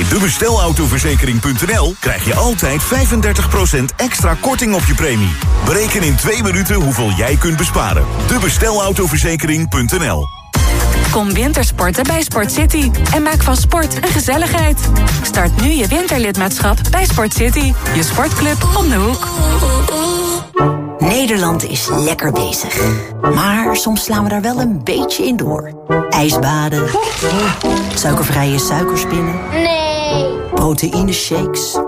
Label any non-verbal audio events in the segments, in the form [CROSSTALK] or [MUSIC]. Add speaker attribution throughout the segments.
Speaker 1: Bij debestelautoverzekering.nl krijg je altijd 35% extra korting op je premie. Bereken in twee minuten hoeveel jij kunt besparen. Debestelautoverzekering.nl
Speaker 2: Kom wintersporten bij Sport City en maak van sport een gezelligheid. Start nu je winterlidmaatschap bij Sport City, je sportclub om de hoek.
Speaker 3: Nederland is lekker bezig. Maar soms slaan we daar wel een beetje in door. Ijsbaden. Suikervrije suikerspinnen.
Speaker 4: Nee.
Speaker 3: Proteïne shakes.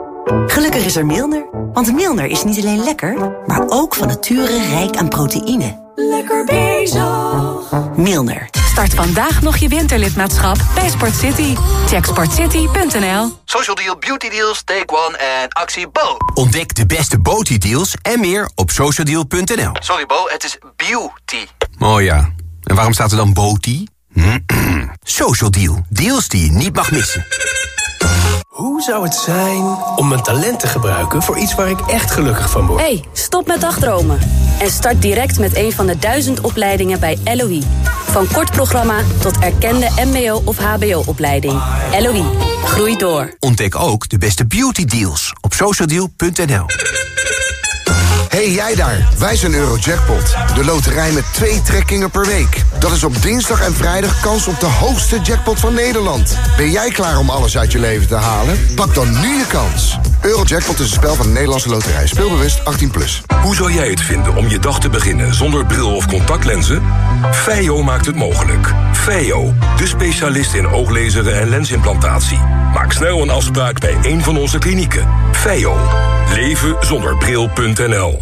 Speaker 3: Gelukkig is er Milner. Want Milner is niet alleen lekker, maar ook van nature rijk aan proteïne. Lekker bezig. Milner.
Speaker 2: Start vandaag nog je winterlidmaatschap bij Sport City. Check sportcity.nl
Speaker 5: Social Deal, Beauty Deals, Take One en actie Bo.
Speaker 6: Ontdek de beste beauty deals en meer op socialdeal.nl.
Speaker 5: Sorry Bo, het is beauty.
Speaker 6: Oh ja, en waarom staat er dan beauty? [CLEARS THROAT] Social Deal, deals die je niet mag missen.
Speaker 7: Hoe zou het zijn om mijn talent te gebruiken voor iets waar ik echt gelukkig van word?
Speaker 8: hey, stop met dagdromen. En start direct met een van de duizend opleidingen bij LOE. Van kort programma tot erkende mbo- of hbo-opleiding. LOE, groei door.
Speaker 6: Ontdek ook de beste beauty deals op socialdeal.nl.
Speaker 9: Hey jij daar, wij zijn Eurojackpot. De loterij met twee trekkingen per week. Dat is op dinsdag en vrijdag kans op de hoogste jackpot van Nederland. Ben jij klaar om alles uit je leven te halen? Pak dan nu je kans. Eurojackpot is een spel van de Nederlandse loterij. Speelbewust 18+. Plus.
Speaker 10: Hoe zou jij het vinden om je dag te beginnen zonder bril of contactlenzen? Feio maakt het mogelijk. Feio, de specialist in ooglezeren en lensimplantatie. Maak snel een afspraak bij een van onze klinieken. Feio. Leven zonder bril.nl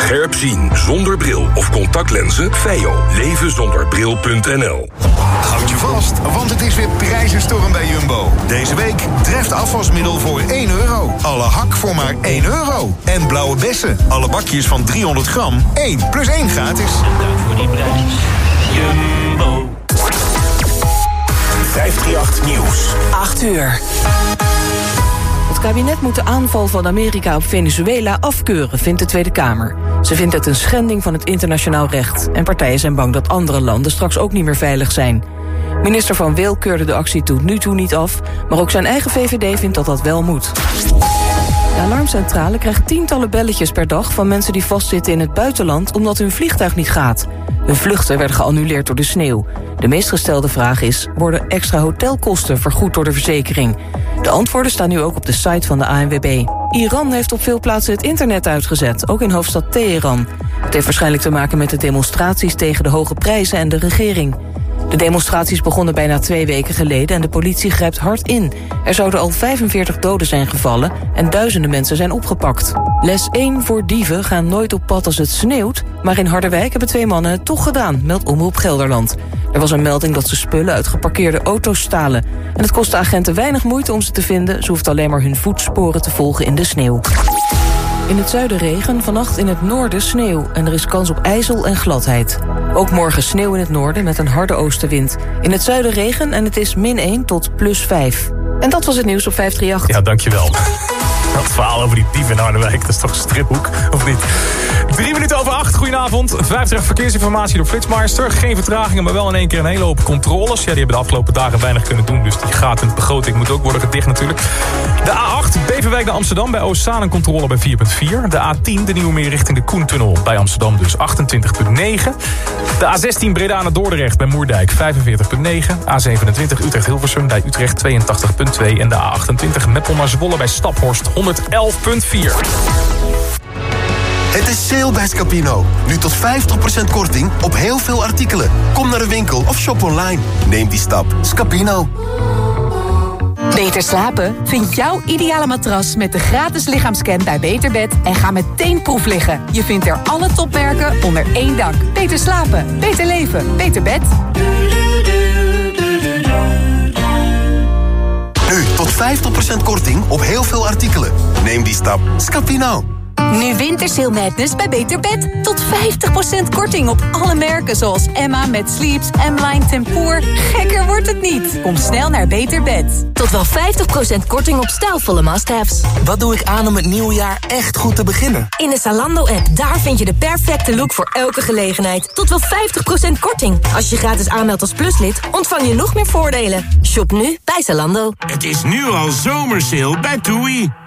Speaker 10: Scherp zien zonder bril of contactlenzen? Feio. Leven zonder bril.nl
Speaker 1: Houd je vast, want het is weer prijzenstorm bij Jumbo. Deze week treft afwasmiddel voor 1 euro. Alle hak voor maar 1 euro. En blauwe bessen, alle bakjes van 300 gram, 1 plus 1 gratis. En dank voor die prijs. Jumbo.
Speaker 11: 538 Nieuws.
Speaker 12: 8 uur. Kabinet moet de aanval van Amerika op Venezuela afkeuren, vindt de Tweede Kamer. Ze vindt het een schending van het internationaal recht. En partijen zijn bang dat andere landen straks ook niet meer veilig zijn. Minister Van Wil keurde de actie tot nu toe niet af... maar ook zijn eigen VVD vindt dat dat wel moet. De alarmcentrale krijgt tientallen belletjes per dag... van mensen die vastzitten in het buitenland omdat hun vliegtuig niet gaat. Hun vluchten werden geannuleerd door de sneeuw. De meest gestelde vraag is... worden extra hotelkosten vergoed door de verzekering? De antwoorden staan nu ook op de site van de ANWB. Iran heeft op veel plaatsen het internet uitgezet, ook in hoofdstad Teheran. Het heeft waarschijnlijk te maken met de demonstraties tegen de hoge prijzen en de regering. De demonstraties begonnen bijna twee weken geleden en de politie grijpt hard in. Er zouden al 45 doden zijn gevallen en duizenden mensen zijn opgepakt. Les 1 voor dieven gaan nooit op pad als het sneeuwt... maar in Harderwijk hebben twee mannen het toch gedaan, meldt Omroep Gelderland. Er was een melding dat ze spullen uit geparkeerde auto's stalen. En het kostte agenten weinig moeite om ze te vinden. Ze hoeft alleen maar hun voetsporen te volgen in de sneeuw. In het zuiden regen, vannacht in het noorden sneeuw. En er is kans op ijzel en gladheid. Ook morgen sneeuw in het noorden met een harde oostenwind. In het zuiden regen en het is min 1 tot plus 5. En dat was het nieuws op 538.
Speaker 13: Ja, dankjewel. Dat verhaal over die dief in Harderwijk, dat is toch een striphoek, of niet? Drie minuten over acht, goedenavond. Vijftig verkeersinformatie door Flitsmeister. Geen vertragingen, maar wel in één keer een hele hoop controles. Ja, die hebben de afgelopen dagen weinig kunnen doen. Dus die gaat in de begroting moet ook worden gedicht natuurlijk. De A8, Beverwijk naar Amsterdam. Bij Oostzaan een controle bij 4.4. De A10, de Nieuwe Meer richting de Koentunnel. Bij Amsterdam dus 28.9. De A16 Breda naar Dordrecht bij Moerdijk 45.9. A27 Utrecht-Hilversum bij Utrecht 82.2. En de A28 Meppel naar Zwolle bij Staphorst 111.4.
Speaker 14: Het is sale bij Scapino. Nu tot 50% korting op heel veel artikelen. Kom naar de winkel of shop online. Neem die stap. Scapino.
Speaker 15: Beter slapen? Vind jouw ideale matras met de gratis lichaamscan bij Beterbed en ga meteen proef liggen. Je vindt er alle topmerken onder één dak. Beter slapen, beter leven, beter bed.
Speaker 14: 50% korting op heel veel artikelen. Neem die stap. Scapino.
Speaker 16: Nu Wintersale Madness bij Beter Bed. Tot 50% korting op alle merken zoals Emma met Sleeps, M-Line Tempoor. Gekker wordt het niet. Kom snel naar Beter Bed.
Speaker 17: Tot wel 50% korting op stijlvolle must-haves.
Speaker 18: Wat doe ik aan om het nieuwe jaar echt goed te beginnen?
Speaker 17: In de Zalando-app, daar vind je de perfecte look voor elke gelegenheid. Tot wel 50% korting. Als je gratis aanmeldt als pluslid, ontvang je nog meer voordelen. Shop nu bij Zalando.
Speaker 11: Het is nu al zomersale bij TUI.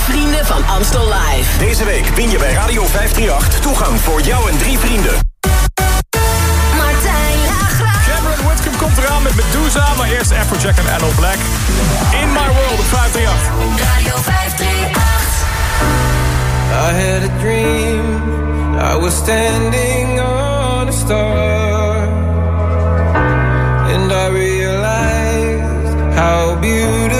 Speaker 19: Vrienden van Amstel Live.
Speaker 1: Deze week win je bij Radio 538 toegang voor jou en drie vrienden.
Speaker 19: Martijn Lagra.
Speaker 13: Cameron Whitcomb komt eraan met Medusa, maar eerst Afrojack en Anno Black. In My World op 538.
Speaker 19: Radio 538.
Speaker 20: I had a dream. I was standing on a star. And I realized how beautiful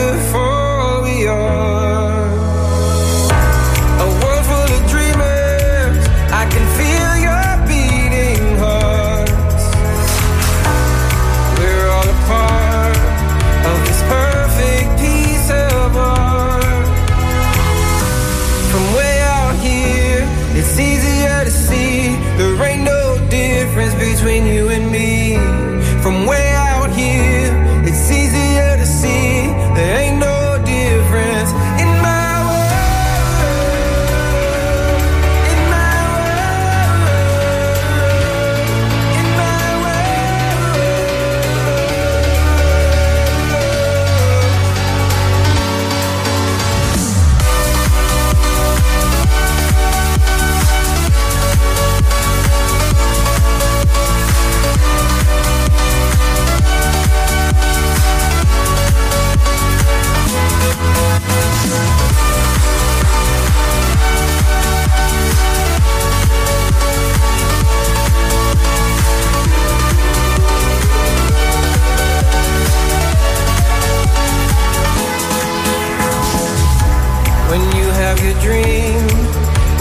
Speaker 20: When you have your dream,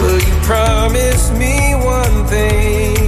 Speaker 20: will you promise me one thing?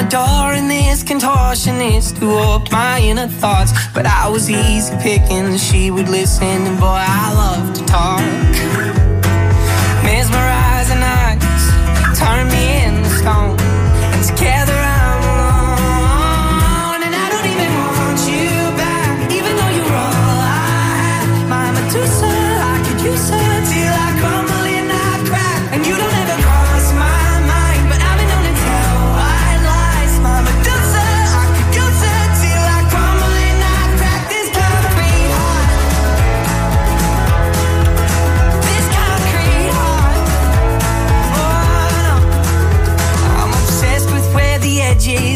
Speaker 1: I'm
Speaker 20: adoring this contortionist who up my inner thoughts. But I was easy picking, she would listen, and boy, I love to talk.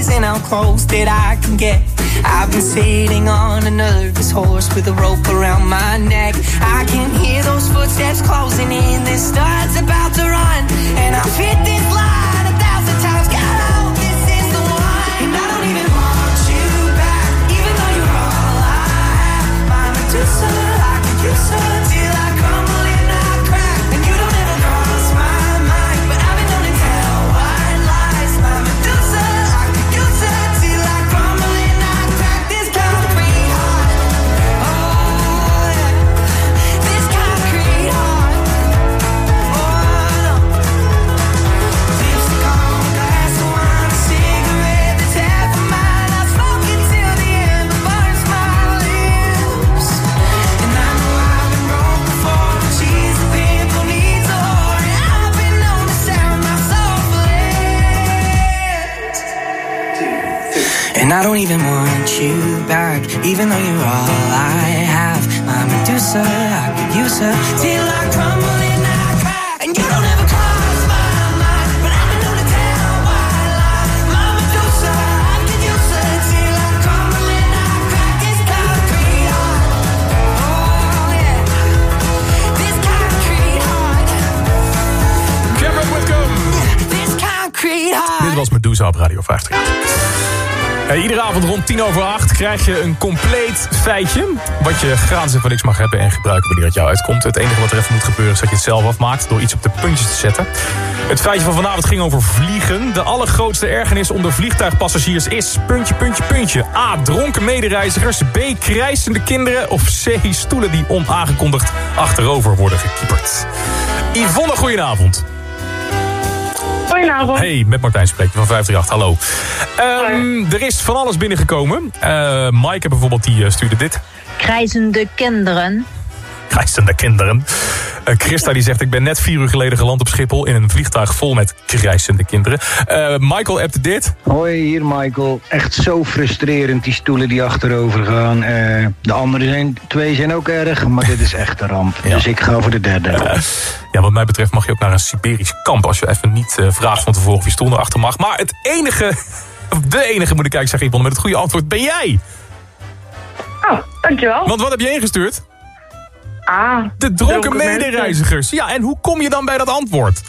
Speaker 21: And how close that I can get. I've been sitting on a nervous horse with a rope around my neck. I can hear those footsteps closing in. This starts about to run, and I've hit this line a thousand times. God, I this is the one. I don't even want you back, even though you're all I have. My Medusa, I could use her I don't even want you back, even though you're all I have. My Medusa, I could use her till I crumble and I crack. And you don't ever cross my mind, but I've been known to tell white lies. My Medusa, I could use her till I crumble and I crack. This concrete heart, oh yeah, this concrete heart,
Speaker 13: Cameron Whitcomb.
Speaker 21: this concrete heart.
Speaker 13: Dit was Medusa op Radio 50. Eh, iedere avond rond 10 over 8 krijg je een compleet feitje. Wat je gratis en voor niks mag hebben en gebruiken wanneer het jou uitkomt. Het enige wat er even moet gebeuren is dat je het zelf afmaakt door iets op de puntjes te zetten. Het feitje van vanavond ging over vliegen. De allergrootste ergernis onder vliegtuigpassagiers is... puntje, puntje, puntje. A. Dronken medereizigers. B. Krijsende kinderen. Of C. Stoelen die onaangekondigd achterover worden gekieperd. Yvonne, goedenavond.
Speaker 22: Goedenavond.
Speaker 13: Hey, met Martijn spreek je van 538, hallo. Ehm, er is van alles binnengekomen. Eh Mike bijvoorbeeld, die eh, stuurde dit.
Speaker 23: Krijzende kinderen.
Speaker 13: Krijsende kinderen. Eh, Christa die zegt, ik ben net vier uur geleden geland op Schiphol... in een vliegtuig vol met krijsende kinderen. Eh, Michael appte dit.
Speaker 24: Hoi, hier Michael. Echt zo frustrerend, die stoelen die achterover gaan. Eh, de andere zijn, twee zijn ook erg, maar dit is echt een ramp. [LAUGHS] Dus ik ga voor de derde. [LAUGHS]
Speaker 13: Ja, wat mij betreft mag je ook naar een Siberisch kamp... als je even niet eh, vraagt van tevoren of je stoel erachter mag. Maar het enige, of [LAUGHS] de enige moet ik eigenlijk zeggen, Yvonne, met het goede antwoord ben jij.
Speaker 22: Oh, dankjewel.
Speaker 13: Want wat heb je ingestuurd?
Speaker 22: Ah,
Speaker 13: De dronken
Speaker 22: dronken mensen.
Speaker 13: medereizigers. Ja, en hoe kom je dan bij dat antwoord?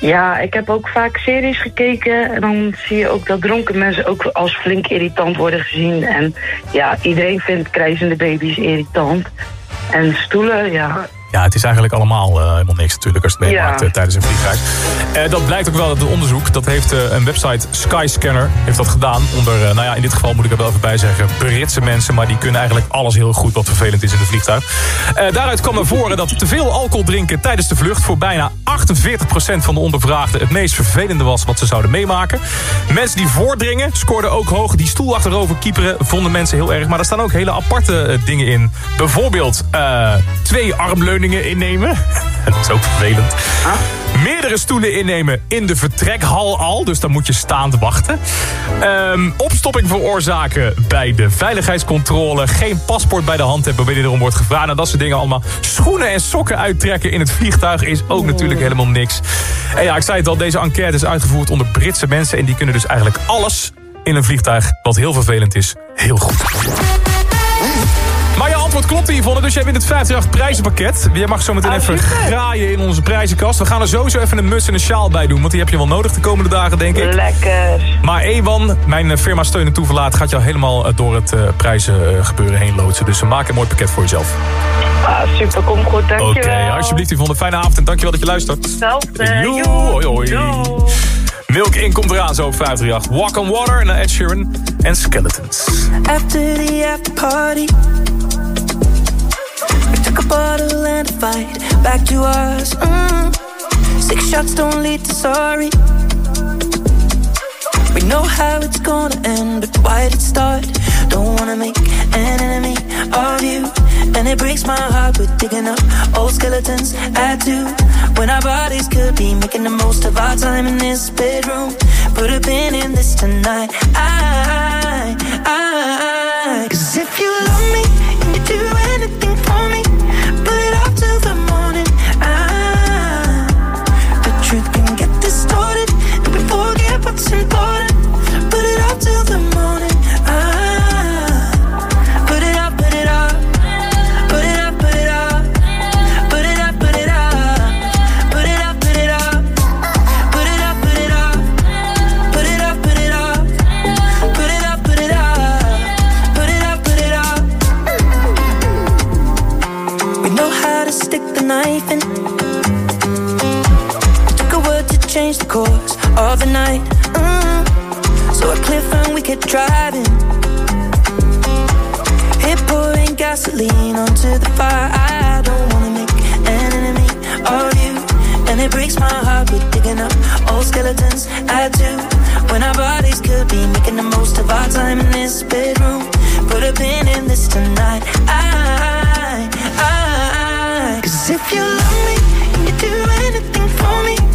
Speaker 22: Ja, ik heb ook vaak series gekeken. En dan zie je ook dat dronken mensen ook als flink irritant worden gezien. En ja, iedereen vindt krijzende baby's irritant. En stoelen, ja,
Speaker 13: Ja, het is eigenlijk allemaal eh, helemaal niks natuurlijk als het meemaakt
Speaker 22: Ja.
Speaker 13: eh, tijdens een vliegreis. Eh, dat blijkt ook wel uit het onderzoek. Dat heeft een website, Skyscanner, heeft dat gedaan. Onder, nou ja, in dit geval moet ik er wel even bij zeggen, Britse mensen. Maar die kunnen eigenlijk alles heel goed wat vervelend is in een vliegtuig. Daaruit kwam naar voren dat te veel alcohol drinken tijdens de vlucht... voor bijna 48% van de ondervraagden het meest vervelende was wat ze zouden meemaken. Mensen die voordringen scoorden ook hoog. Die stoel achterover kieperen vonden mensen heel erg. Maar er staan ook hele aparte dingen in. Bijvoorbeeld twee armleuningen innemen. [LAUGHS] dat is ook vervelend. Meerdere stoelen innemen in de vertrekhal al. Dus dan moet je staand wachten. Ehm, opstopping veroorzaken bij de veiligheidscontrole. Geen paspoort bij de hand hebben wanneer erom wordt gevraagd. Nou, dat soort dingen allemaal. Schoenen en sokken uittrekken in het vliegtuig is ook natuurlijk helemaal niks. En ja, ik zei het al, deze enquête is uitgevoerd onder Britse mensen. En die kunnen dus eigenlijk alles in een vliegtuig, wat heel vervelend is, heel goed. Antwoord klopt Yvonne, dus jij wint het 58 prijzenpakket. Jij mag zo meteen even graaien in onze prijzenkast. We gaan er sowieso even een muts en een sjaal bij doen, want die heb je wel nodig de komende dagen, denk ik.
Speaker 22: lekker.
Speaker 13: Maar Ewan, mijn eh, firma Steun en Toeverlaat, gaat jou helemaal eh, door het eh, prijzengebeuren heen loodsen. Dus we maken een mooi pakket voor jezelf.
Speaker 22: Ah, super, kom goed,
Speaker 13: Oké,
Speaker 22: dankjewel.
Speaker 13: alsjeblieft Yvonne, fijne avond en dankjewel dat je luistert.
Speaker 22: Hetzelfde.
Speaker 13: Joe, hoi hoi. Milk In komt eraan zo op 538. Walk on Water naar Ed Sheeran en Skeletons.
Speaker 21: After the after party, We took a bottle and a fight back to us. Mm.
Speaker 25: Six shots don't lead to sorry. We know how it's gonna end, but why did it start? Don't wanna make an enemy of you. And it breaks my heart, we're digging up old skeletons. I do. When our bodies could be making the most of our time in this bedroom. Put a pin in this tonight. I, I, I. Cause if you love me, of a night. Mm. So a cliff and we kept driving. Hit pouring gasoline onto the fire. I don't wanna make an enemy of you, and it breaks my heart. We're digging up old skeletons. I do. When our bodies could be making the most of our time in this bedroom. Put a pin in this tonight. I, I, I. Cause if you love me, you do anything for me.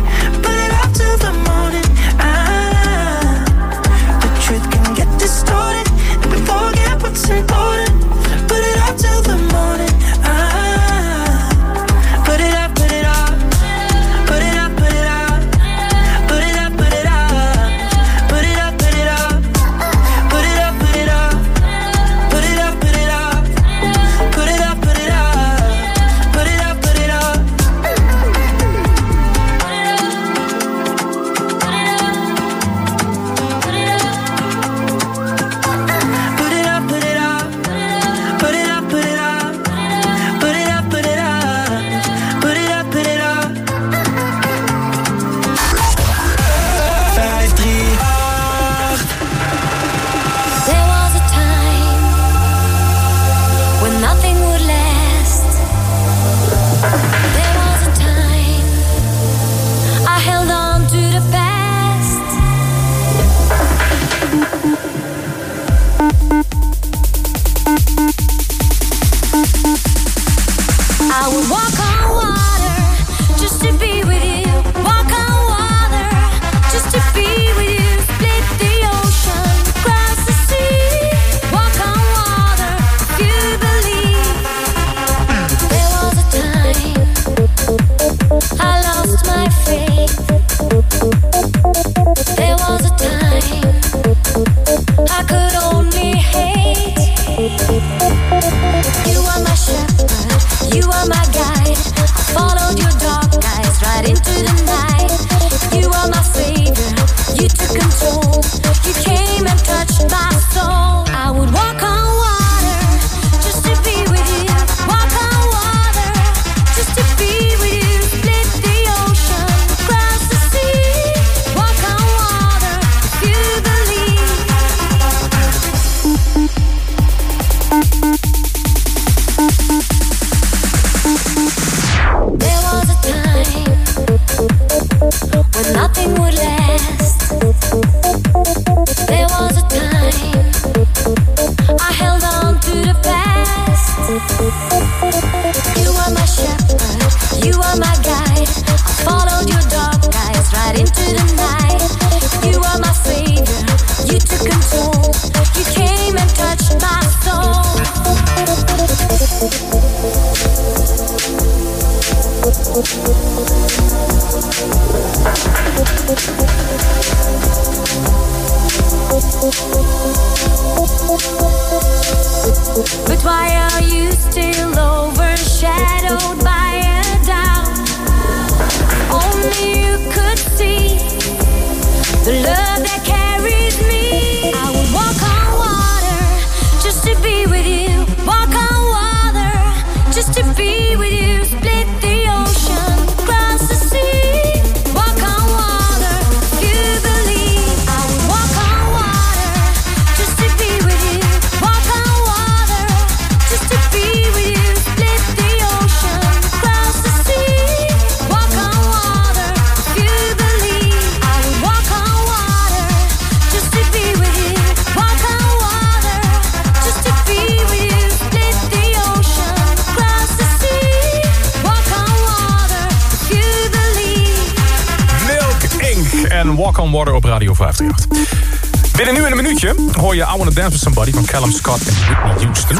Speaker 13: Dance With Somebody van Callum Scott en Whitney Houston.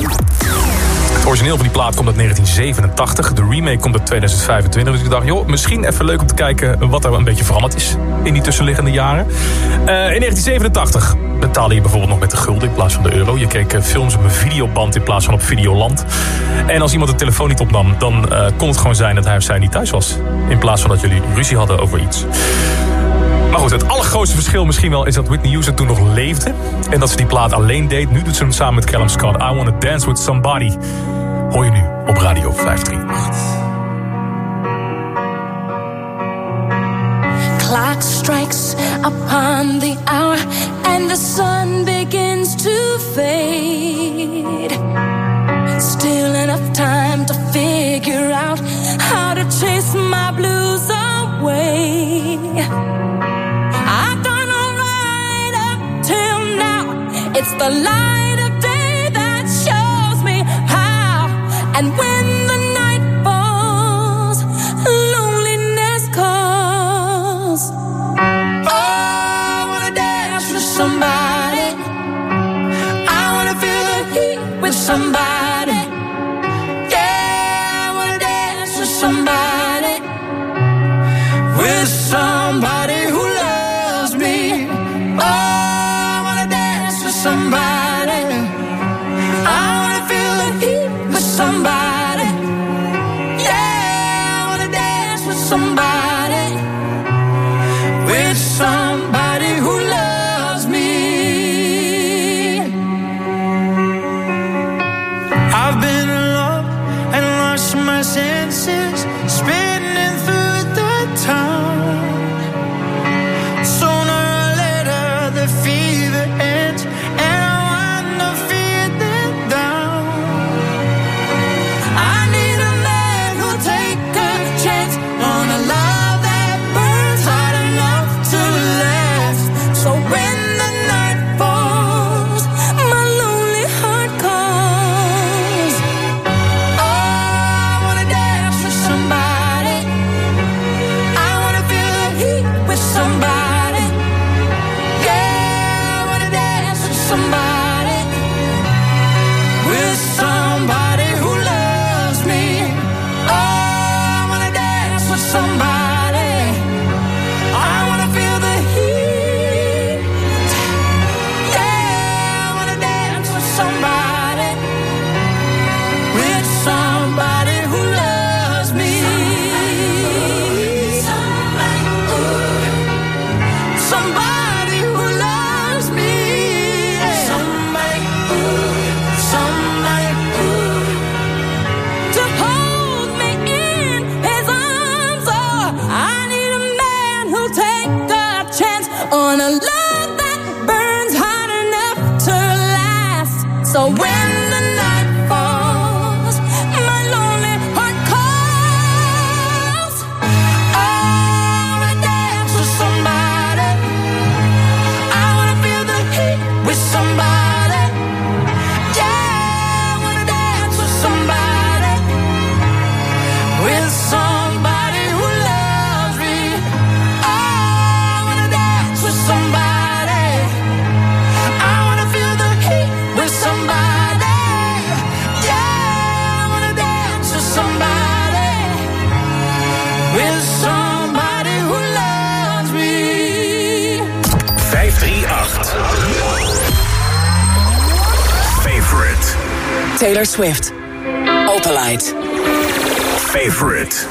Speaker 13: Het origineel van die plaat komt uit 1987. De remake komt uit 2025. Dus ik dacht, joh, misschien even leuk om te kijken wat er een beetje veranderd is in die tussenliggende jaren. Eh, in 1987 betaalde je bijvoorbeeld nog met de gulden in plaats van de euro. Je keek eh, films op een videoband in plaats van op Videoland. En als iemand de telefoon niet opnam, dan eh, kon het gewoon zijn dat hij of zij niet thuis was. In plaats van dat jullie ruzie hadden over iets. Maar goed, het allergrootste verschil misschien wel is dat Whitney Houston toen nog leefde. En dat ze die plaat alleen deed. Nu doet ze hem samen met Callum Scott. I Wanna Dance With Somebody. Hoor je nu op Radio 538.
Speaker 17: clock strikes upon the hour and the sun begins to fade. Still enough time to figure out how to chase my blues away. It's the light of day that shows me how. And when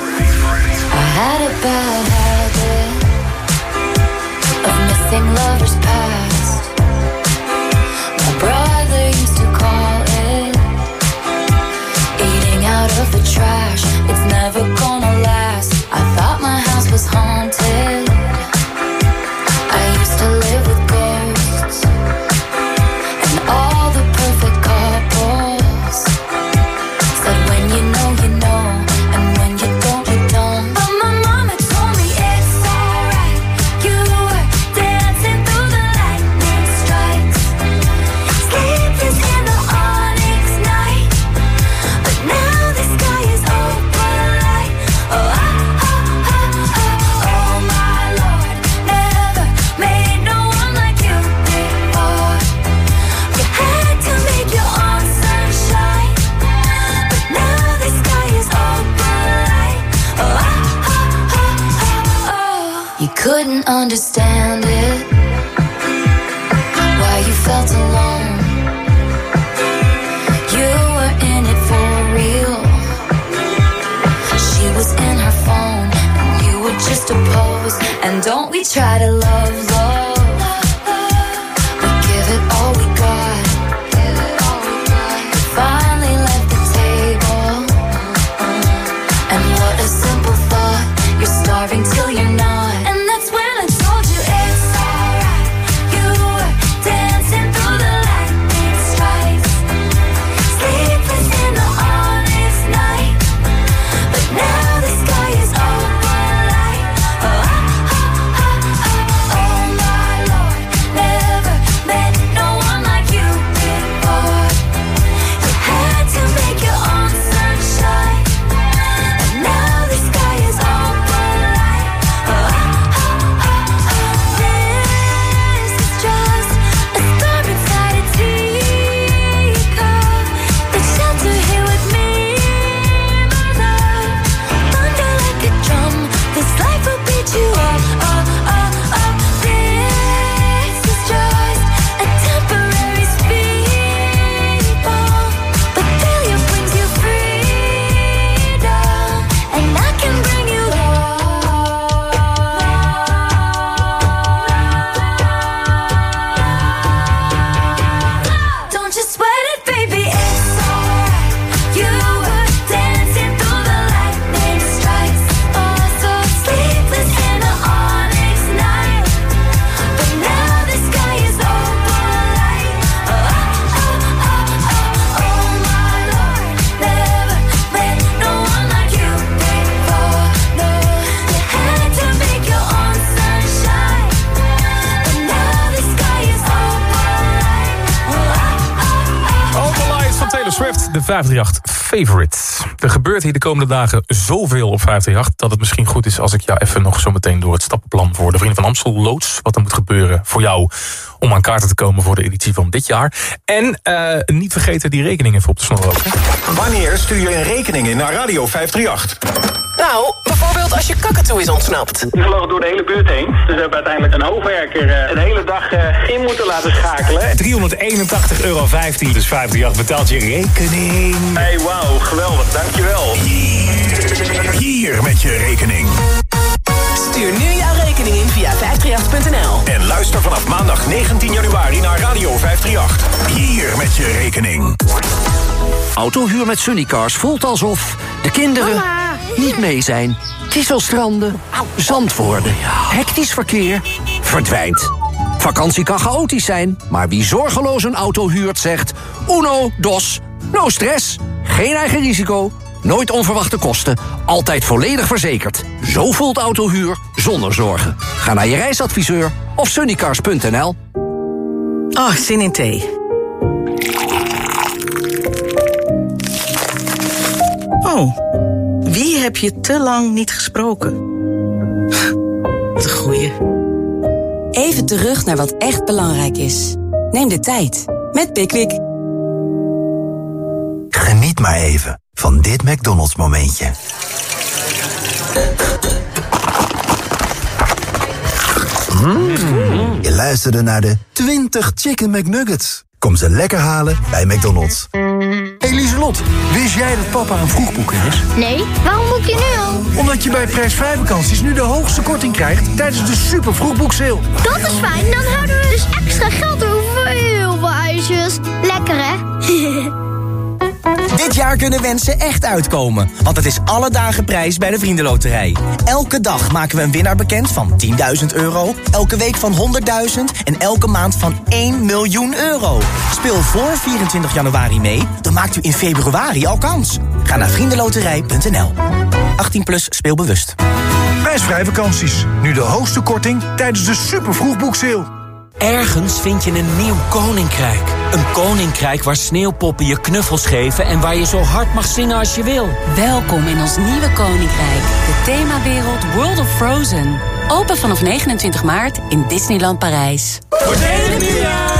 Speaker 17: I had a bad habit of missing lovers past.
Speaker 13: 538 Favorite. Er gebeurt hier de komende dagen zoveel op 538... dat het misschien goed is als ik jou even nog zo meteen door het stappenplan... voor de Vrienden van Amstel loods. Wat er moet gebeuren voor jou om aan kaarten te komen... voor de editie van dit jaar. En eh, niet vergeten die rekening even op te snorren.
Speaker 11: Wanneer stuur je een rekening in naar Radio 538?
Speaker 26: Nou, bijvoorbeeld als je kakatoe is ontsnapt.
Speaker 27: Die vlogen door de hele buurt heen. Dus we hebben uiteindelijk een hoofdwerker eh, een hele dag eh, in moeten laten schakelen.
Speaker 11: 381,15 euro. Dus 538 betaalt je rekening.
Speaker 27: Hey, wauw, geweldig, dankjewel.
Speaker 11: Hier met je rekening.
Speaker 26: Stuur nu jouw rekening in via 538.nl.
Speaker 11: En luister vanaf maandag 19 januari naar Radio 538. Hier met je rekening.
Speaker 6: Autohuur met Sunnycars voelt alsof de kinderen niet mee zijn. Kieselstranden, zand worden, hectisch verkeer, verdwijnt. Vakantie kan chaotisch zijn, maar wie zorgeloos een auto huurt zegt... uno, dos, no stress, geen eigen risico, nooit onverwachte kosten... altijd volledig verzekerd. Zo voelt autohuur zonder zorgen. Ga naar je reisadviseur of sunnycars.nl.
Speaker 28: Oh, zin in thee. Oh, wie heb je te lang niet gesproken? [LAUGHS] Wat een goeie.
Speaker 3: Even terug naar wat echt belangrijk is. Neem de tijd met Pickwick.
Speaker 29: Geniet maar even van dit McDonald's momentje. Mm. Je luisterde naar de 20 Chicken McNuggets. Kom ze lekker halen bij McDonald's.
Speaker 30: Hey Lieselot, wist jij dat papa een vroegboeker is?
Speaker 31: Nee, waarom boek je nu al?
Speaker 30: Omdat je bij prijsvrij vakanties nu de hoogste korting krijgt tijdens de super vroegboekseil.
Speaker 31: Dat is fijn, dan houden we dus extra geld over voor heel veel ijsjes. Lekker hè? [LAUGHS]
Speaker 32: Dit jaar kunnen wensen echt uitkomen, want het is alle dagen prijs bij de Vriendenloterij. Elke dag maken we een winnaar bekend van 10.000 euro, elke week van 100.000 en elke maand van 1 miljoen euro. Speel voor 24 januari mee, dan maakt u in februari al kans. Ga naar vriendenloterij.nl. 18 plus speelbewust.
Speaker 30: Prijsvrij vakanties, nu de hoogste korting tijdens de super vroegboekseil.
Speaker 20: Ergens vind je een nieuw koninkrijk. Een koninkrijk waar sneeuwpoppen je knuffels geven... en waar je zo hard mag zingen als je wil.
Speaker 3: Welkom in ons nieuwe koninkrijk. De themawereld World of Frozen. Open vanaf 29 maart in Disneyland Parijs.
Speaker 20: Voordelig nieuwjaar!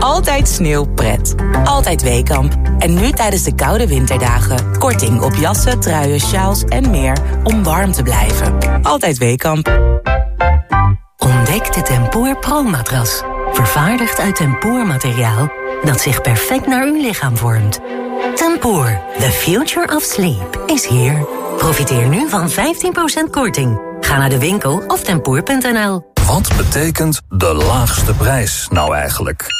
Speaker 3: Altijd sneeuwpret. Altijd Weekamp. En nu tijdens de koude winterdagen. Korting op jassen, truien, sjaals en meer om warm te blijven. Altijd Weekamp.
Speaker 33: Ontdek de Tempoor Pro-matras. Vervaardigd uit tempoormateriaal dat zich perfect naar uw lichaam vormt. Tempoor, the future of sleep, is here. Profiteer nu van 15% korting. Ga naar de winkel of tempoor.nl.
Speaker 34: Wat betekent de laagste prijs nou eigenlijk?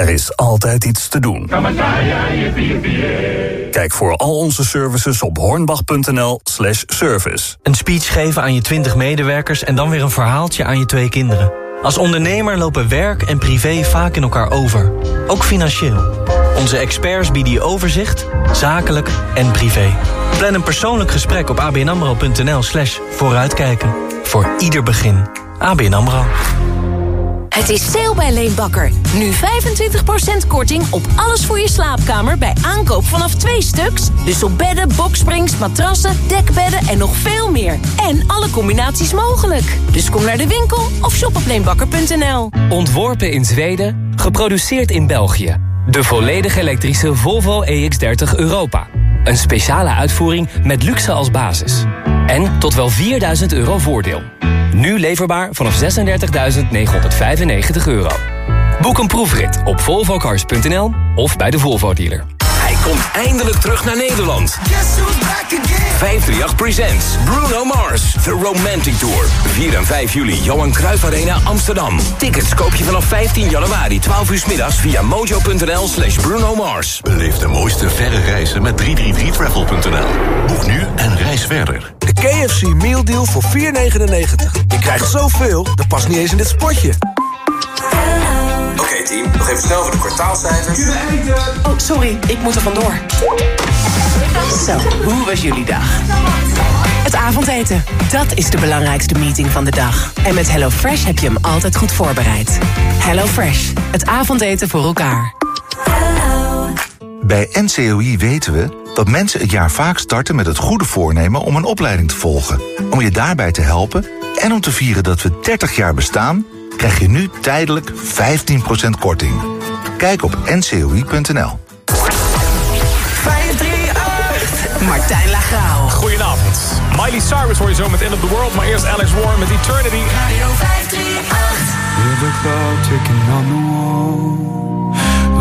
Speaker 34: er is altijd iets te doen. Kijk voor al onze services op hornbach.nl slash service.
Speaker 35: Een speech geven aan je 20 medewerkers en dan weer een verhaaltje aan je twee kinderen. Als ondernemer lopen werk en privé vaak in elkaar over. Ook financieel. Onze experts bieden je overzicht, zakelijk en privé. Plan een persoonlijk gesprek op abnamro.nl slash vooruitkijken. Voor ieder begin. ABN AMRO.
Speaker 36: Het is sale bij Leenbakker. Nu 25% korting op alles voor je slaapkamer bij aankoop vanaf twee stuks. Dus op bedden, boksprings, matrassen, dekbedden en nog veel meer. En alle combinaties mogelijk. Dus kom naar de winkel of shop op leenbakker.nl.
Speaker 37: Ontworpen in Zweden, geproduceerd in België. De volledig elektrische Volvo EX30 Europa. Een speciale uitvoering met luxe als basis. En tot wel 4000 euro voordeel. Nu leverbaar vanaf 36.995 euro. Boek een proefrit op volvocars.nl of bij de Volvo dealer.
Speaker 10: Komt eindelijk terug naar Nederland. 538 Presents Bruno Mars, The Romantic Tour. 4 en 5 juli, Johan Cruijff Arena, Amsterdam. Tickets koop je vanaf 15 januari, 12 uur s middags via mojo.nl slash Bruno Mars.
Speaker 1: Beleef de mooiste verre reizen met 333travel.nl. Boek nu en reis verder.
Speaker 6: De KFC Meal Deal voor 4,99. Je krijgt zoveel, dat past niet eens in dit spotje.
Speaker 38: Team, nog even snel voor de kwartaalcijfers.
Speaker 39: Oh, sorry, ik moet er vandoor. Zo, hoe was jullie dag? Het avondeten, dat is de belangrijkste meeting van de dag. En met HelloFresh heb je hem altijd goed voorbereid. HelloFresh, het avondeten voor elkaar.
Speaker 29: Bij NCOI weten we dat mensen het jaar vaak starten met het goede voornemen om een opleiding te volgen. Om je daarbij te helpen en om te vieren dat we 30 jaar bestaan, krijg je nu tijdelijk 15% korting. Kijk op ncoi.nl.
Speaker 16: 538, Martijn Lagraal.
Speaker 13: Goedenavond. Miley Cyrus hoor je zo met End of the World, maar eerst Alex Warren met Eternity.
Speaker 16: Radio 538.
Speaker 20: Hear the clock ticking on the wall.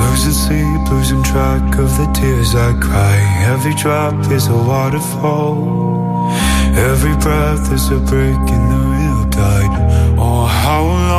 Speaker 20: Losing sleep, losing track of the tears I cry. Every drop is a waterfall. Every breath is a break in the real tide. Oh, how long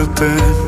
Speaker 20: of what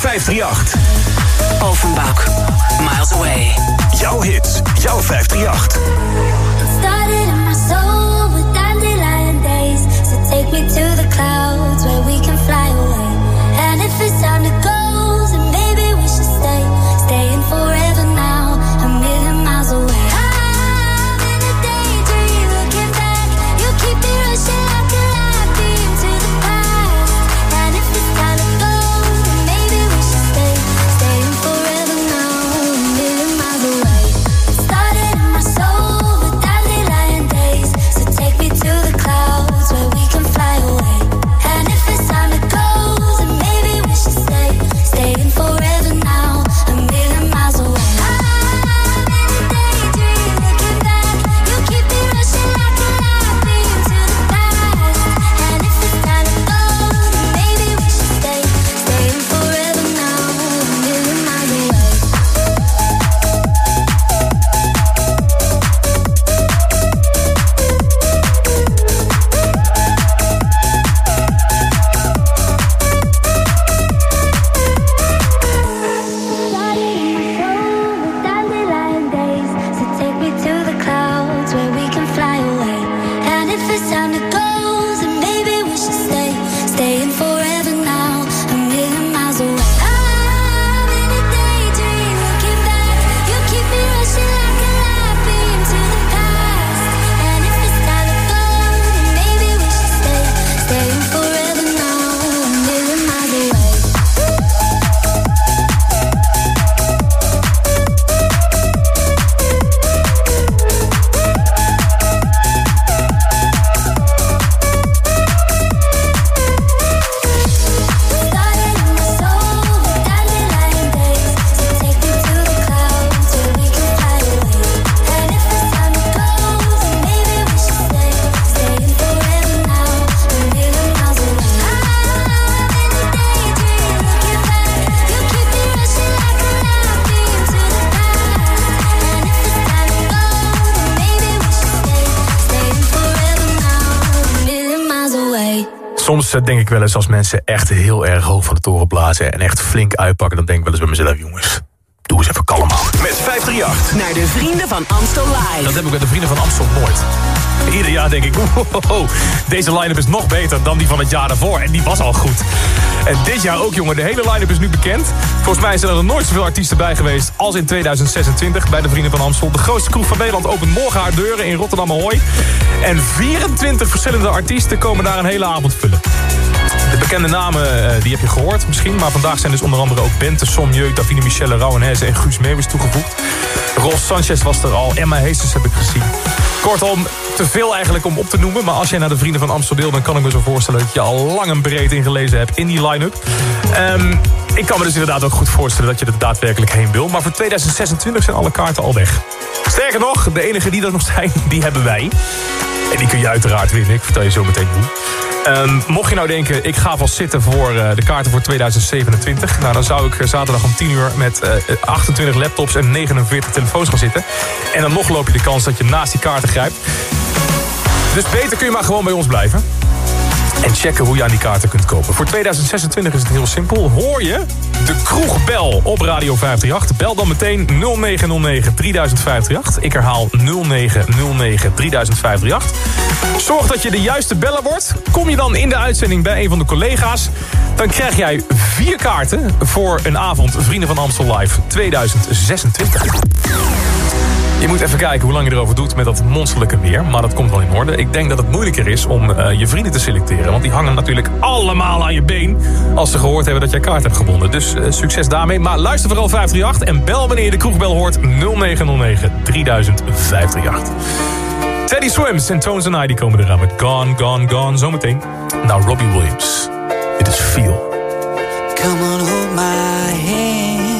Speaker 40: 538.
Speaker 41: Offenbach, Miles Away.
Speaker 40: Jouw hits, jouw 538.
Speaker 42: It started in my soul with dandelion days. So take me to the clouds where we can
Speaker 13: denk ik wel eens als mensen echt heel erg hoog van de toren blazen... en echt flink uitpakken, dan denk ik wel eens bij mezelf... jongens, doe eens even kalm aan.
Speaker 40: Met 538.
Speaker 41: Naar de vrienden van Amstel Live.
Speaker 13: Dat heb ik met de vrienden van Amstel nooit. Ieder jaar denk ik, [LAUGHS] wow, deze line-up is nog beter dan die van het jaar daarvoor. En die was al goed. En dit jaar ook, jongen. De hele line-up is nu bekend. Volgens mij zijn er nooit zoveel artiesten bij geweest als in 2026 bij de Vrienden van Amstel. De grootste kroeg van Nederland opent morgen haar deuren in Rotterdam Ahoy. En 24 verschillende artiesten komen daar een hele avond vullen. De bekende namen eh, die heb je gehoord misschien. Maar vandaag zijn dus onder andere ook Bente, Sommieu, Davine Michelle, Rauwenheze en Guus Meeuwis toegevoegd. Ros Sanchez was er al. Emma Heesters heb ik gezien. Kortom, te veel eigenlijk om op te noemen. Maar als jij naar de Vrienden van Amsterdam dan kan ik me zo voorstellen... dat je al lang en breed ingelezen hebt in die line-up. Ehm, ik kan me dus inderdaad ook goed voorstellen dat je er daadwerkelijk heen wil. Maar voor 2026 zijn alle kaarten al weg. Sterker nog, de enige die er nog zijn, [LAUGHS] die hebben wij. En die kun je uiteraard winnen. Ik vertel je zo meteen hoe. Ehm, mocht je nou denken, ik ga vast zitten voor uh, de kaarten voor 2027... Nou, dan zou ik zaterdag om 10 uur met uh, 28 laptops en 49 telefoons gaan zitten. En dan nog loop je de kans dat je naast die kaarten grijpt. Dus beter kun je maar gewoon bij ons blijven. En checken hoe je aan die kaarten kunt kopen. Voor 2026 is het heel simpel. Hoor je de kroegbel op Radio 538? Bel dan meteen 0909 3058. Ik herhaal 0909 3058. Zorg dat je de juiste beller wordt. Kom je dan in de uitzending bij een van de collega's... dan krijg jij vier kaarten voor een avond Vrienden van Amstel Live 2026. Je moet even kijken hoe lang je erover doet met dat monsterlijke weer. Maar dat komt wel in orde. Ik denk dat het moeilijker is om uh, je vrienden te selecteren. Want die hangen natuurlijk allemaal aan je been... als ze gehoord hebben dat jij kaart hebt gewonnen. Dus uh, succes daarmee. Maar luister vooral 538 en bel wanneer je de kroegbel hoort 0909 3058. Teddy Swims en Tones and I die komen eraan met Gone, Gone, Gone. Zometeen. Nou, Robbie Williams. It is Feel.
Speaker 43: Come on, hold my hand.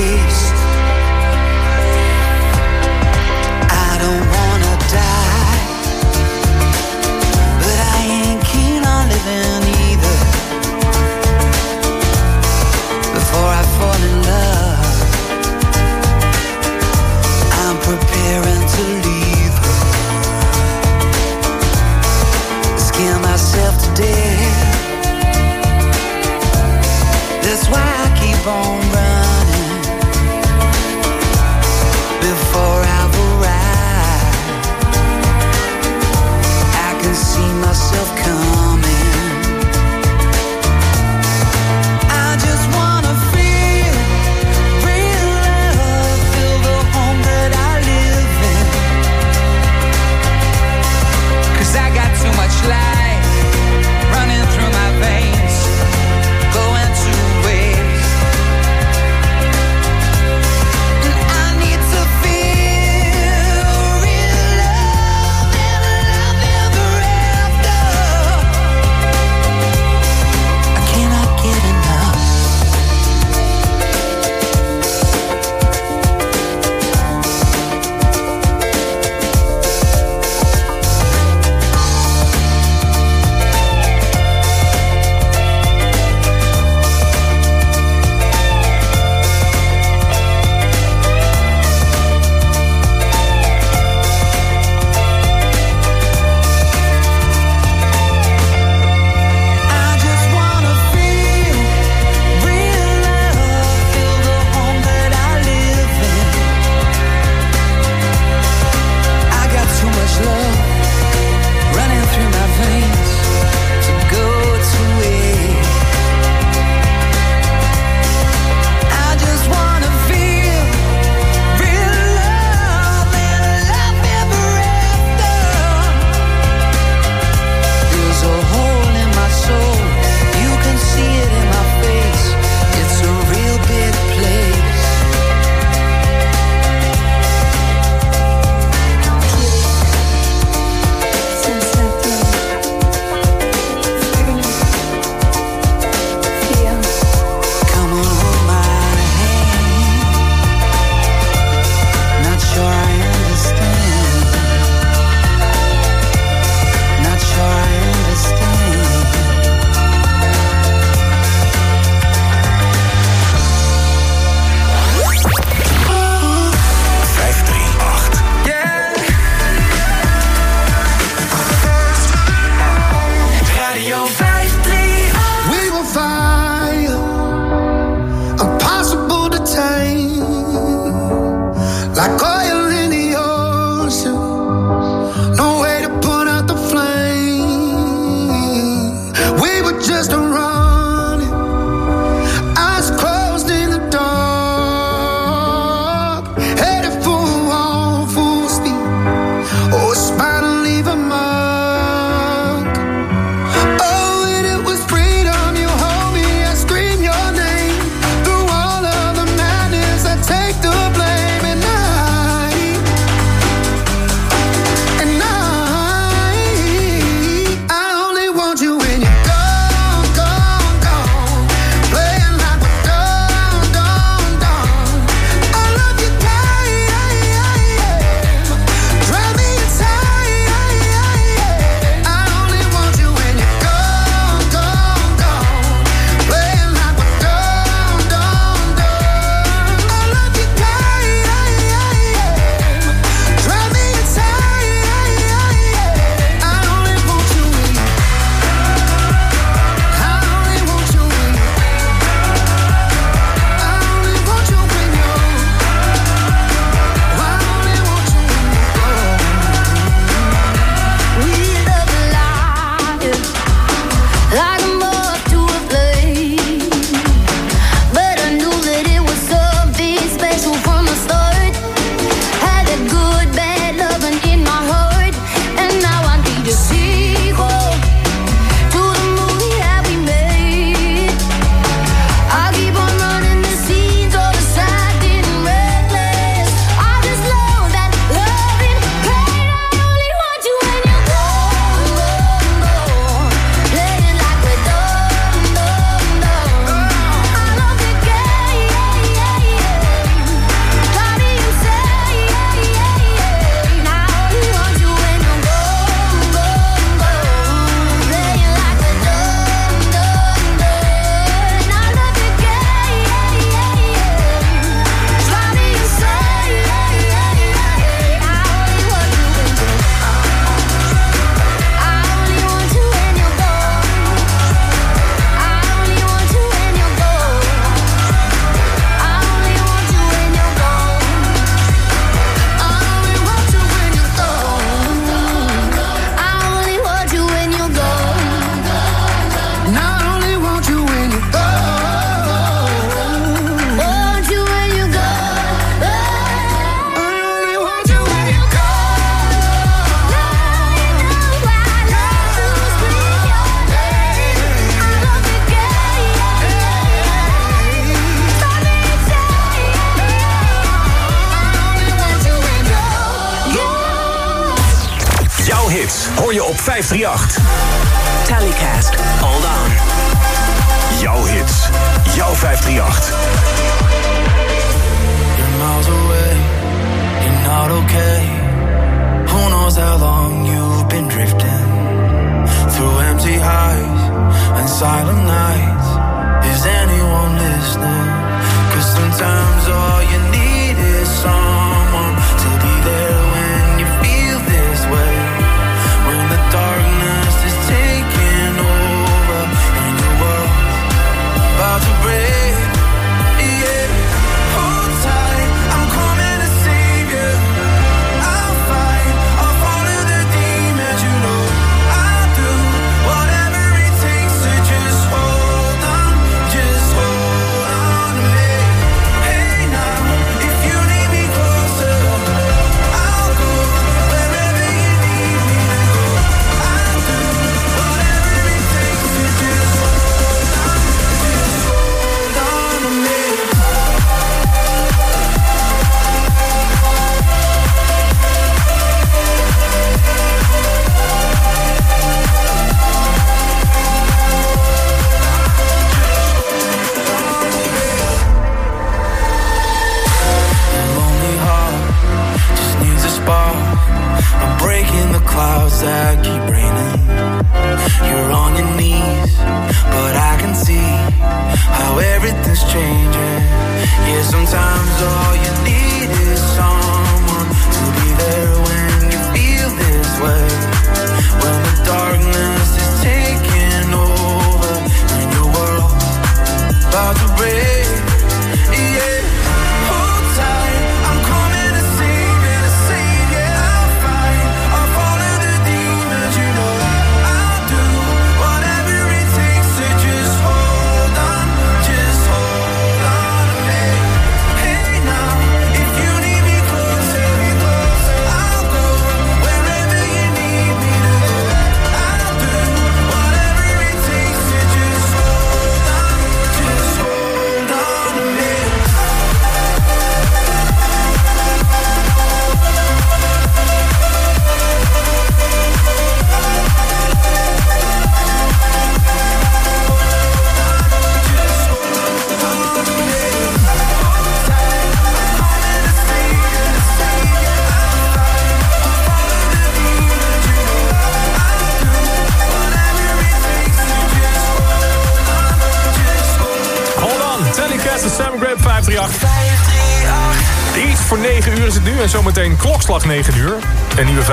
Speaker 40: 538.
Speaker 41: Telecast, hold on.
Speaker 40: Jouw hits, jouw 538.
Speaker 20: You're miles away, you're not okay. Who knows how long you've been drifting through empty highs and silent nights.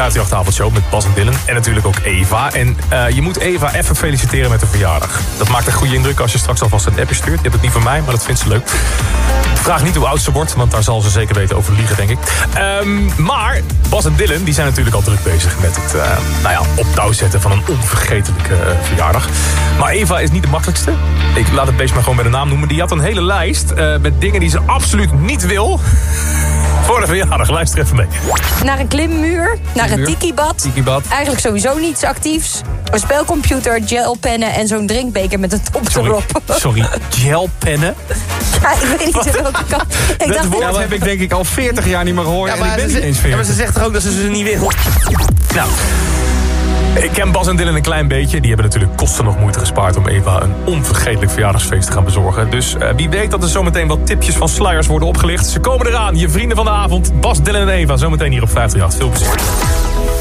Speaker 13: Een nieuwe 538-avondshow met Bas en Dylan. En natuurlijk ook Eva. En eh, je moet Eva even feliciteren met de verjaardag. Dat maakt een goede indruk als je straks alvast een appje stuurt. Je hebt het niet van mij, maar dat vindt ze leuk. Vraag niet hoe oud ze wordt, want daar zal ze zeker weten over liegen, denk ik. Ehm, maar Bas en Dylan die zijn natuurlijk al druk bezig met het eh, nou ja, op touw zetten van een onvergetelijke eh, verjaardag. Maar Eva is niet de makkelijkste. Ik laat het beest maar gewoon bij de naam noemen. Die had een hele lijst eh, met dingen die ze absoluut niet wil voor de verjaardag. Luister even mee.
Speaker 44: Naar een klimmuur, naar een. Tikibad.
Speaker 13: Tikibad.
Speaker 44: Eigenlijk sowieso niets actiefs. Een spelcomputer, gelpennen en zo'n drinkbeker met een top erop.
Speaker 13: Sorry, gelpennen.
Speaker 44: Ja, ik weet niet welke kant. Ik
Speaker 13: Dat
Speaker 44: dacht,
Speaker 13: woord heb ik denk ik al 40 jaar niet meer gehoord.
Speaker 45: Ja,
Speaker 13: en ik ben
Speaker 45: ze
Speaker 13: niet eens
Speaker 45: ja, maar
Speaker 13: 40.
Speaker 45: ze zegt toch ook dat ze ze niet wil?
Speaker 13: Nou, ik ken Bas en Dylan een klein beetje. Die hebben natuurlijk kosten nog moeite gespaard om Eva een onvergetelijk verjaardagsfeest te gaan bezorgen. Dus eh, wie weet dat er zometeen wat tipjes van sluiers worden opgelicht. Ze komen eraan, je vrienden van de avond. Bas, Dylan en Eva, zometeen hier op 538. Veel plezier.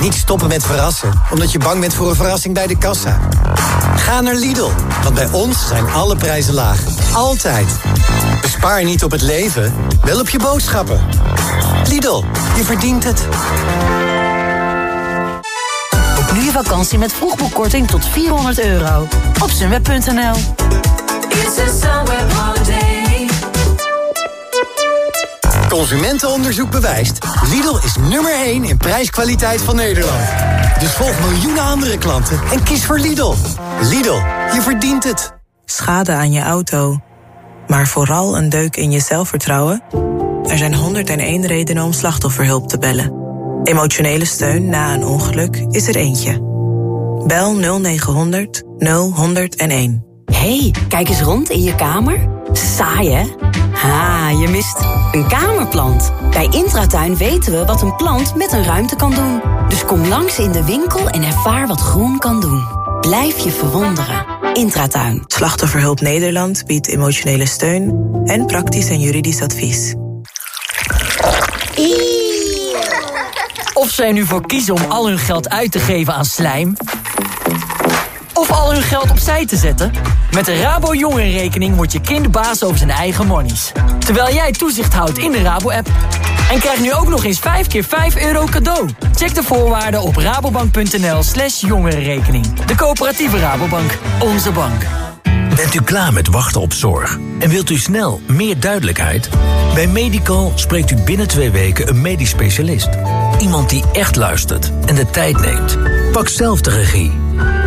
Speaker 32: Niet stoppen met verrassen, omdat je bang bent voor een verrassing bij de kassa. Ga naar Lidl, want bij ons zijn alle prijzen laag. Altijd. Bespaar niet op het leven, wel op je boodschappen. Lidl, je verdient het.
Speaker 46: Boek nu je vakantie met vroegboekkorting tot 400 euro. Op sunweb.nl
Speaker 32: Consumentenonderzoek bewijst. Lidl is nummer 1 in prijskwaliteit van Nederland. Dus volg miljoenen andere klanten en kies voor Lidl. Lidl, je verdient het.
Speaker 47: schade aan je auto, maar vooral een deuk in je zelfvertrouwen? Er zijn 101 redenen om slachtofferhulp te bellen. Emotionele steun na een ongeluk is er eentje. Bel 0900 0101.
Speaker 48: hey, kijk eens rond in je kamer. Saai, hè? Ha, je mist een kamerplant. Bij Intratuin weten we wat een plant met een ruimte kan doen. Dus kom langs in de winkel en ervaar wat groen kan doen. Blijf je verwonderen. Intratuin.
Speaker 47: Slachtofferhulp Nederland biedt emotionele steun en praktisch en juridisch advies.
Speaker 3: Of zij nu voor kiezen om al hun geld uit te geven aan slijm... of al hun geld opzij te zetten... met de Rabo Jongerenrekening wordt je kind baas over zijn eigen monies. Terwijl jij toezicht houdt in de Rabo-app. En krijg nu ook nog eens 5 keer 5 euro cadeau. Check de voorwaarden op rabobank.nl slash jongerenrekening. De coöperatieve Rabobank. Onze bank.
Speaker 34: Bent u klaar met wachten op zorg? En wilt u snel meer duidelijkheid? Bij Medical spreekt u binnen twee weken een medisch specialist. Iemand die echt luistert en de tijd neemt. Pak zelf de regie.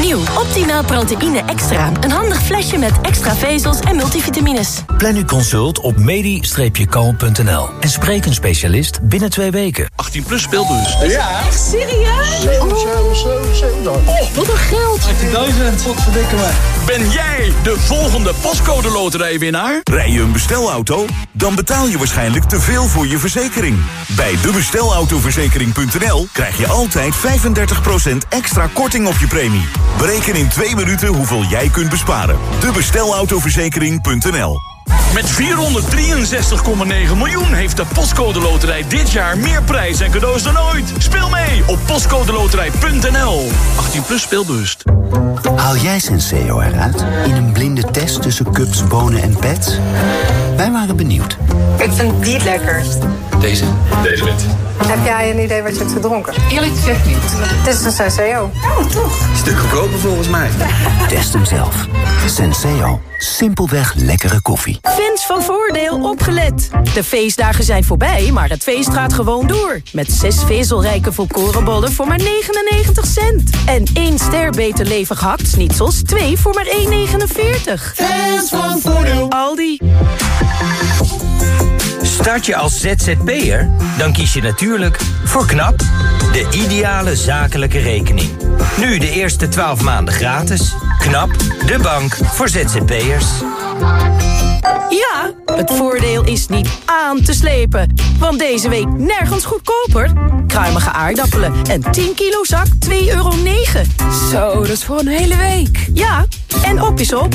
Speaker 17: Nieuw Optimaal proteïne extra. Een handig flesje met extra vezels en multivitamines.
Speaker 34: Plan uw consult op medi-kalm.nl en spreek een specialist binnen twee weken.
Speaker 49: 18 plus speelbus.
Speaker 50: Ja. Echt serieus? Oh, wat een geld.
Speaker 49: 18.000, wat verdikken me. Ben jij de volgende postcode loterijwinnaar?
Speaker 1: Rij je een bestelauto? Dan betaal je waarschijnlijk te veel voor je verzekering. Bij debestelautoverzekering.nl krijg je altijd 35% extra korting op je premie. Bereken in twee minuten hoeveel jij kunt besparen. Debestelautoverzekering.nl
Speaker 49: Met 463,9 miljoen heeft de Postcode Loterij dit jaar meer prijs en cadeaus dan ooit. Speel mee op postcodeloterij.nl. 18 plus speelbewust.
Speaker 29: Haal jij Senseo eruit in een blinde test tussen cups, bonen en pets? Wij waren benieuwd.
Speaker 51: Ik vind die het lekkerst.
Speaker 1: Deze? Deze wit.
Speaker 51: Heb jij een idee wat je hebt gedronken?
Speaker 29: Eerlijk gezegd niet.
Speaker 51: Het is een Senseo. Oh, toch?
Speaker 29: Stuk goedkoper volgens mij. [LAUGHS] Test hem zelf. Senseo. Simpelweg lekkere koffie.
Speaker 36: Fans van Voordeel opgelet. De feestdagen zijn voorbij, maar het feest gaat gewoon door. Met zes vezelrijke volkorenbollen voor maar 99 cent. En één ster beter levig gehakt schnitzels, twee voor maar 1,49.
Speaker 52: Fans van Voordeel.
Speaker 36: Aldi.
Speaker 53: Start je als ZZP'er? Dan kies je natuurlijk voor KNAP, de ideale zakelijke rekening. Nu de eerste 12 maanden gratis. KNAP, de bank voor ZZP'ers.
Speaker 36: Ja, het voordeel is niet aan te slepen. Want deze week nergens goedkoper. Kruimige aardappelen en 10 kilo zak 2,9 euro. Zo, dat is voor een hele week. Ja, en op is op.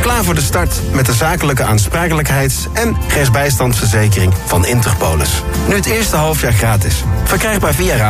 Speaker 9: Klaar voor de start met de zakelijke aansprakelijkheids- en rechtsbijstandsverzekering van Interpolis. Nu het eerste halfjaar gratis. Verkrijgbaar via Rabo.